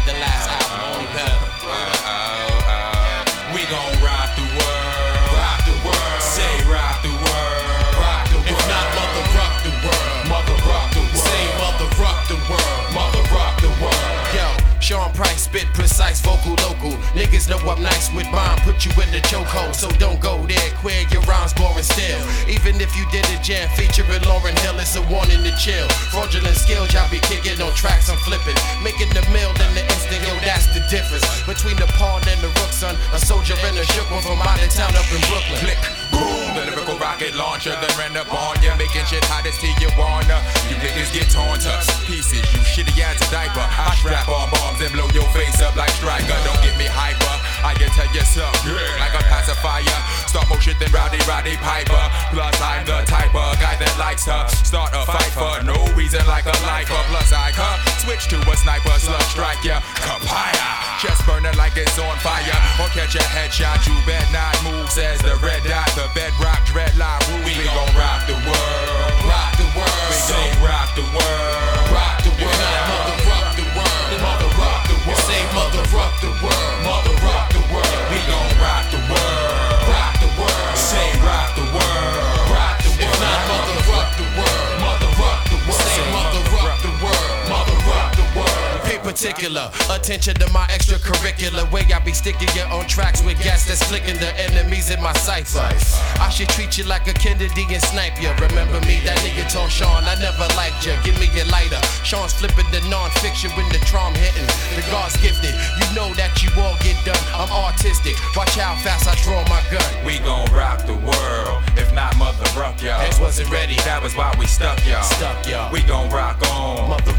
like the last album, only better. We gon' rock the world. Rock the world. Say rock the world. Rock the world. If not, mother rock the world. Mother rock the world. Say mother rock the world. Mother rock the world. Yo, Sean Price spit precise, vocal local. Niggas know I'm nice with bomb, put you in the chokehold. So don't go there, queer, your rhymes boring still. Even if you did a jam featuring Lauryn Hill, it's a warning to chill. Fraudulent skills, y'all be kicking on tracks, I'm flipping. Making the difference. Between the pawn and the rook, son. A soldier and a shook one from out of town up in Brooklyn. Click, boom, the lyrical rocket launcher, then ran up on ya, making shit hot as Tijuana. You niggas get torn to pieces, you shitty ass diaper. I strap on bombs and blow your face up like Striker. Don't get me hyper, I can tell you something like a pacifier. Start motion, then Rowdy, Roddy Piper. Plus, I'm the type of guy that likes to start a fight for no reason like a lifer. Plus, I can switch to a sniper, slug strike ya, kapaya. Chest burning like it's on fire, or catch a headshot. You bet not move, says the red dot, the bedrock dreadlock rule. We gon' rock the world, rock the world. We gon' rock the world, rock the world. Mother rock the world, mother rock the world. Say mother rock the world, particular attention to my extracurricular way I be sticking you on tracks with gas that's flicking the enemies in my cipher. I should treat you like a Kennedy and snipe you. Remember me, that nigga told Sean I never liked you. Give me your lighter. Sean's flipping the non-fiction when the drum hitting. The God's gifted. You know that you all get done. I'm artistic. Watch how fast I draw my gun. We gon' rock the world, if not mother rock y'all. Heads wasn't ready. That was why we stuck y'all. Stuck y'all. We gon' rock on, Mother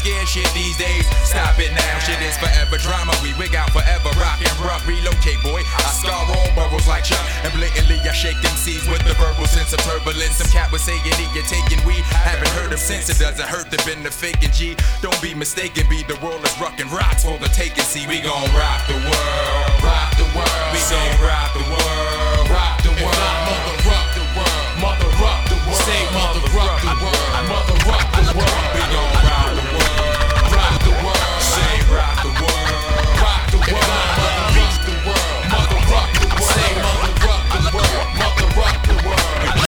scared shit these days? Stop it now. Shit is forever drama. We wig out forever. Rock and rock, relocate, boy. I scar all burrows like Chuck. And blatantly, I shake them seeds with the verbal sense of turbulence. Some cat was saying he get taking weed. Haven't heard him since. It doesn't hurt to been the faking G. Don't be mistaken, be the world is rockin' rocks for the taking. See, we. We gon' rock the world.